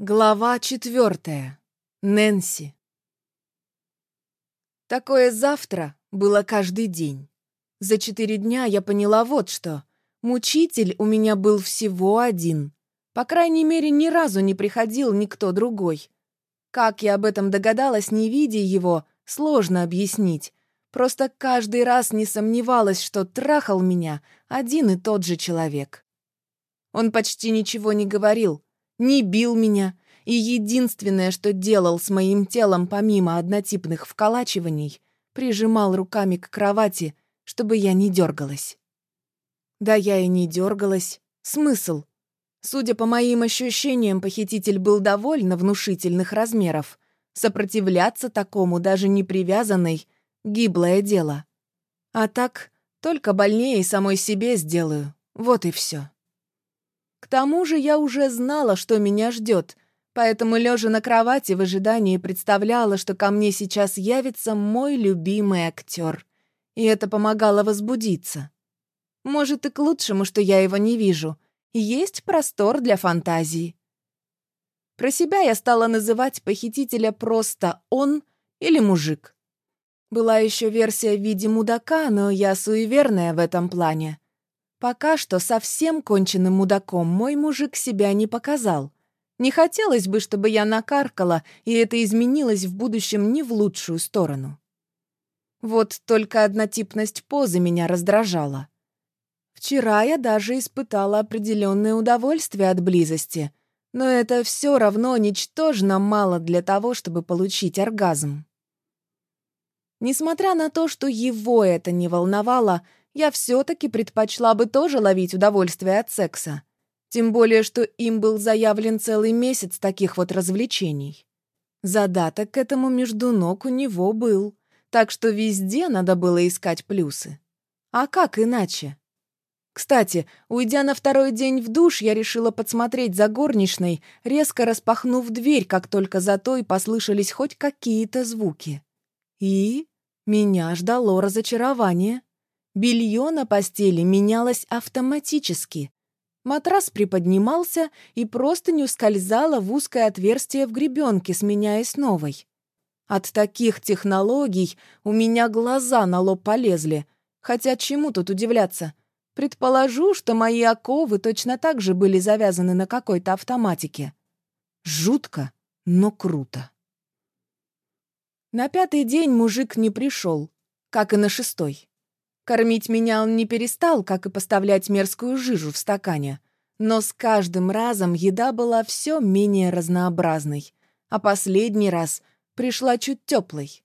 Глава четвертая. Нэнси. Такое завтра было каждый день. За четыре дня я поняла вот что. Мучитель у меня был всего один. По крайней мере, ни разу не приходил никто другой. Как я об этом догадалась, не видя его, сложно объяснить. Просто каждый раз не сомневалась, что трахал меня один и тот же человек. Он почти ничего не говорил, не бил меня, и единственное, что делал с моим телом помимо однотипных вколачиваний, прижимал руками к кровати, чтобы я не дергалась. Да я и не дергалась. Смысл? Судя по моим ощущениям, похититель был довольно внушительных размеров. Сопротивляться такому, даже не привязанной, гиблое дело. А так, только больнее самой себе сделаю. Вот и все. К тому же я уже знала, что меня ждет, поэтому, лежа на кровати в ожидании, представляла, что ко мне сейчас явится мой любимый актер. И это помогало возбудиться. Может, и к лучшему, что я его не вижу. Есть простор для фантазии. Про себя я стала называть похитителя просто «он» или «мужик». Была еще версия в виде мудака, но я суеверная в этом плане. Пока что совсем конченным мудаком мой мужик себя не показал. Не хотелось бы, чтобы я накаркала, и это изменилось в будущем не в лучшую сторону. Вот только однотипность позы меня раздражала. Вчера я даже испытала определенное удовольствие от близости, но это все равно ничтожно мало для того, чтобы получить оргазм. Несмотря на то, что его это не волновало, я все-таки предпочла бы тоже ловить удовольствие от секса. Тем более, что им был заявлен целый месяц таких вот развлечений. Задаток к этому между ног у него был, так что везде надо было искать плюсы. А как иначе? Кстати, уйдя на второй день в душ, я решила подсмотреть за горничной, резко распахнув дверь, как только за той послышались хоть какие-то звуки. И меня ждало разочарование. Белье на постели менялось автоматически. Матрас приподнимался и просто не ускользало в узкое отверстие в гребенке, сменяясь новой. От таких технологий у меня глаза на лоб полезли. Хотя чему тут удивляться? Предположу, что мои оковы точно так же были завязаны на какой-то автоматике. Жутко, но круто. На пятый день мужик не пришел, как и на шестой. Кормить меня он не перестал, как и поставлять мерзкую жижу в стакане. Но с каждым разом еда была все менее разнообразной, а последний раз пришла чуть теплой.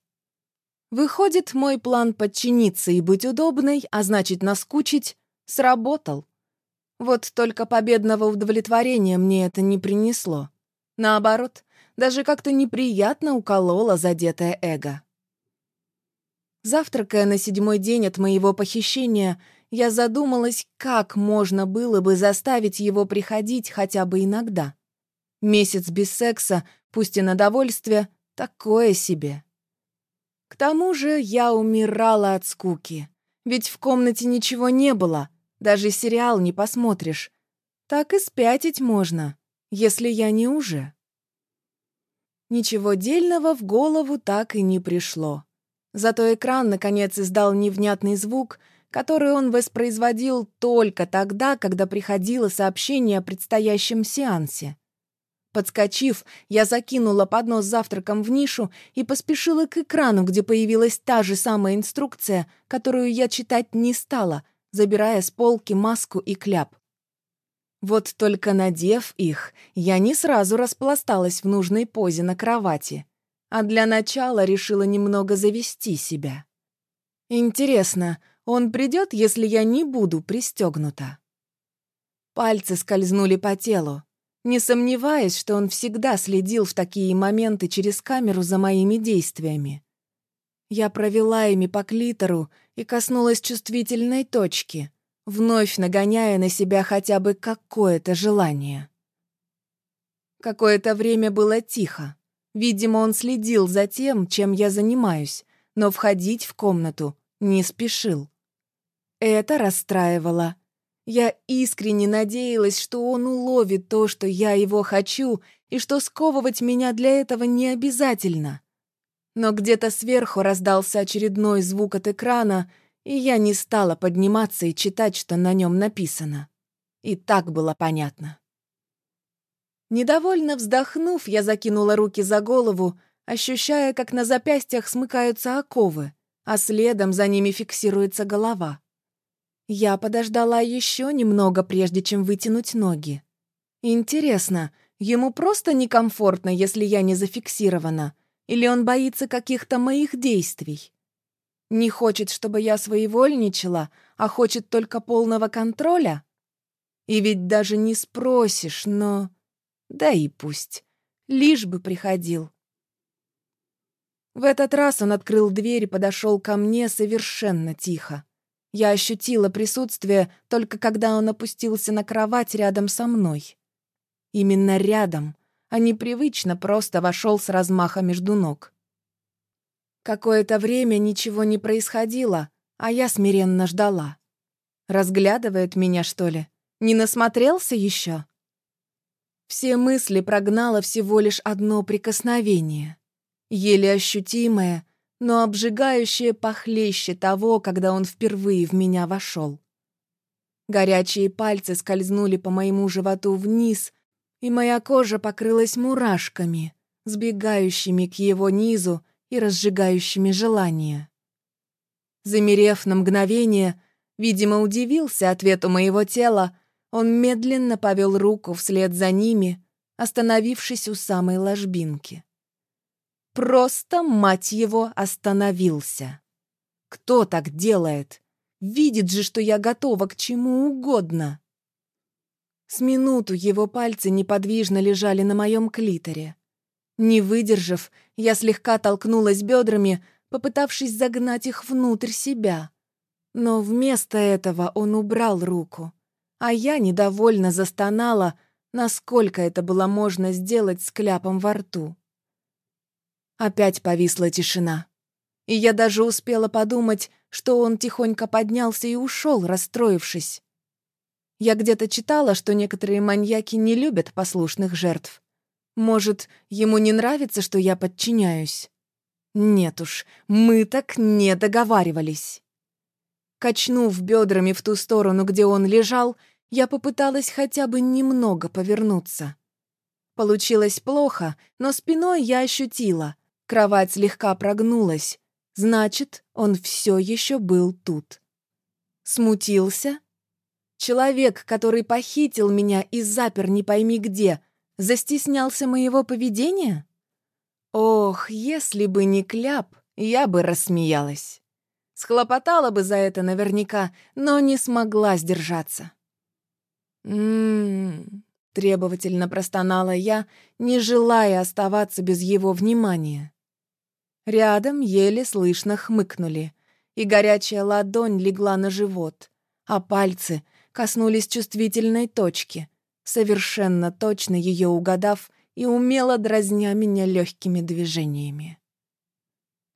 Выходит, мой план подчиниться и быть удобной, а значит наскучить, сработал. Вот только победного удовлетворения мне это не принесло. Наоборот, даже как-то неприятно укололо задетое эго. Завтракая на седьмой день от моего похищения, я задумалась, как можно было бы заставить его приходить хотя бы иногда. Месяц без секса, пусть и на довольствие, такое себе. К тому же я умирала от скуки, ведь в комнате ничего не было, даже сериал не посмотришь. Так и спятить можно, если я не уже. Ничего дельного в голову так и не пришло. Зато экран, наконец, издал невнятный звук, который он воспроизводил только тогда, когда приходило сообщение о предстоящем сеансе. Подскочив, я закинула поднос с завтраком в нишу и поспешила к экрану, где появилась та же самая инструкция, которую я читать не стала, забирая с полки маску и кляп. Вот только надев их, я не сразу распласталась в нужной позе на кровати а для начала решила немного завести себя. Интересно, он придет, если я не буду пристегнута? Пальцы скользнули по телу, не сомневаясь, что он всегда следил в такие моменты через камеру за моими действиями. Я провела ими по клитору и коснулась чувствительной точки, вновь нагоняя на себя хотя бы какое-то желание. Какое-то время было тихо. Видимо, он следил за тем, чем я занимаюсь, но входить в комнату не спешил. Это расстраивало. Я искренне надеялась, что он уловит то, что я его хочу, и что сковывать меня для этого не обязательно. Но где-то сверху раздался очередной звук от экрана, и я не стала подниматься и читать, что на нем написано. И так было понятно. Недовольно вздохнув, я закинула руки за голову, ощущая, как на запястьях смыкаются оковы, а следом за ними фиксируется голова. Я подождала еще немного, прежде чем вытянуть ноги. Интересно, ему просто некомфортно, если я не зафиксирована, или он боится каких-то моих действий? Не хочет, чтобы я своевольничала, а хочет только полного контроля? И ведь даже не спросишь, но... Да и пусть. Лишь бы приходил. В этот раз он открыл дверь и подошел ко мне совершенно тихо. Я ощутила присутствие только когда он опустился на кровать рядом со мной. Именно рядом, а не привычно просто вошел с размаха между ног. Какое-то время ничего не происходило, а я смиренно ждала. Разглядывает меня, что ли? Не насмотрелся еще? Все мысли прогнало всего лишь одно прикосновение. Еле ощутимое, но обжигающее похлеще того, когда он впервые в меня вошел. Горячие пальцы скользнули по моему животу вниз, и моя кожа покрылась мурашками, сбегающими к его низу и разжигающими желание. Замерев на мгновение, видимо, удивился ответу моего тела, он медленно повел руку вслед за ними, остановившись у самой ложбинки. Просто, мать его, остановился. Кто так делает? Видит же, что я готова к чему угодно. С минуту его пальцы неподвижно лежали на моем клиторе. Не выдержав, я слегка толкнулась бедрами, попытавшись загнать их внутрь себя. Но вместо этого он убрал руку а я недовольно застонала, насколько это было можно сделать с кляпом во рту. Опять повисла тишина. И я даже успела подумать, что он тихонько поднялся и ушел, расстроившись. Я где-то читала, что некоторые маньяки не любят послушных жертв. Может, ему не нравится, что я подчиняюсь? Нет уж, мы так не договаривались. Качнув бедрами в ту сторону, где он лежал, я попыталась хотя бы немного повернуться. Получилось плохо, но спиной я ощутила. Кровать слегка прогнулась. Значит, он все еще был тут. Смутился? Человек, который похитил меня и запер не пойми где, застеснялся моего поведения? Ох, если бы не кляп, я бы рассмеялась. Схлопотала бы за это наверняка, но не смогла сдержаться. «М-м-м», требовательно простонала я, не желая оставаться без его внимания. Рядом еле слышно хмыкнули, и горячая ладонь легла на живот, а пальцы коснулись чувствительной точки, совершенно точно ее угадав и умело дразня меня легкими движениями.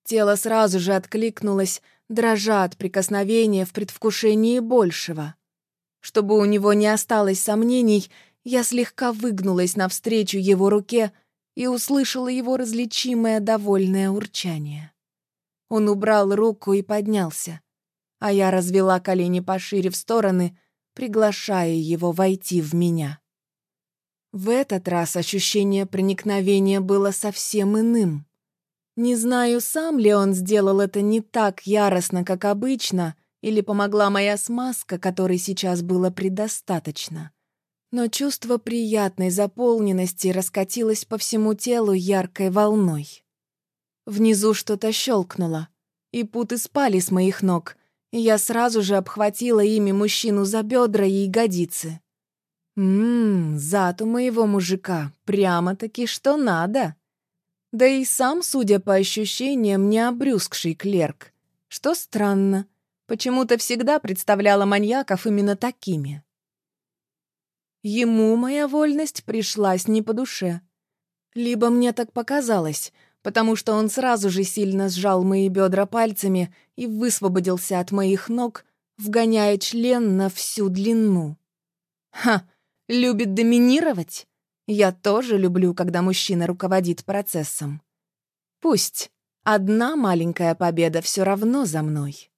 Тело сразу же откликнулось, дрожа от прикосновения в предвкушении большего. Чтобы у него не осталось сомнений, я слегка выгнулась навстречу его руке и услышала его различимое довольное урчание. Он убрал руку и поднялся, а я развела колени пошире в стороны, приглашая его войти в меня. В этот раз ощущение проникновения было совсем иным. Не знаю, сам ли он сделал это не так яростно, как обычно — или помогла моя смазка, которой сейчас было предостаточно. Но чувство приятной заполненности раскатилось по всему телу яркой волной. Внизу что-то щелкнуло, и путы спали с моих ног, и я сразу же обхватила ими мужчину за бедра и ягодицы. Ммм, зад у моего мужика прямо-таки что надо. Да и сам, судя по ощущениям, не обрюзгший клерк, что странно — Почему-то всегда представляла маньяков именно такими. Ему моя вольность пришлась не по душе. Либо мне так показалось, потому что он сразу же сильно сжал мои бедра пальцами и высвободился от моих ног, вгоняя член на всю длину. Ха, любит доминировать? Я тоже люблю, когда мужчина руководит процессом. Пусть одна маленькая победа все равно за мной.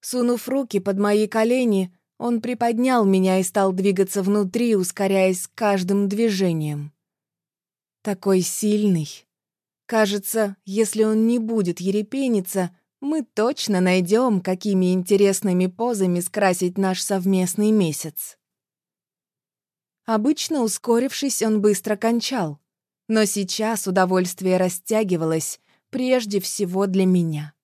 Сунув руки под мои колени, он приподнял меня и стал двигаться внутри, ускоряясь каждым движением. Такой сильный. Кажется, если он не будет ерепениться, мы точно найдем, какими интересными позами скрасить наш совместный месяц. Обычно, ускорившись, он быстро кончал. Но сейчас удовольствие растягивалось, прежде всего для меня.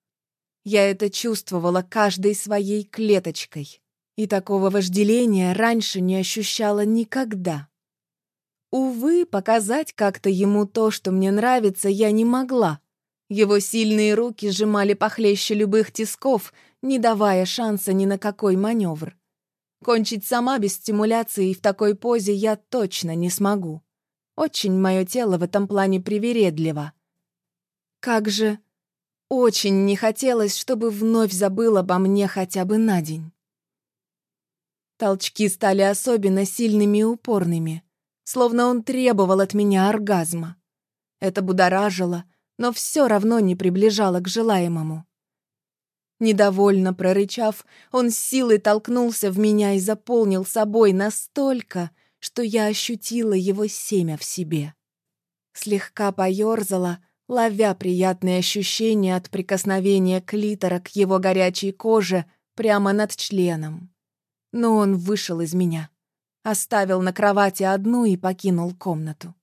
Я это чувствовала каждой своей клеточкой. И такого вожделения раньше не ощущала никогда. Увы, показать как-то ему то, что мне нравится, я не могла. Его сильные руки сжимали похлеще любых тисков, не давая шанса ни на какой маневр. Кончить сама без стимуляции в такой позе я точно не смогу. Очень мое тело в этом плане привередливо. Как же очень не хотелось, чтобы вновь забыл обо мне хотя бы на день. Толчки стали особенно сильными и упорными, словно он требовал от меня оргазма. Это будоражило, но все равно не приближало к желаемому. Недовольно прорычав, он с силой толкнулся в меня и заполнил собой настолько, что я ощутила его семя в себе. Слегка поёрзала, ловя приятные ощущения от прикосновения клитора к его горячей коже прямо над членом. Но он вышел из меня, оставил на кровати одну и покинул комнату.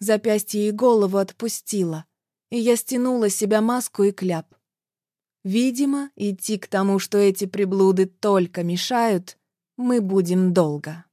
Запястье и голову отпустила, и я стянула с себя маску и кляп. Видимо, идти к тому, что эти приблуды только мешают, мы будем долго.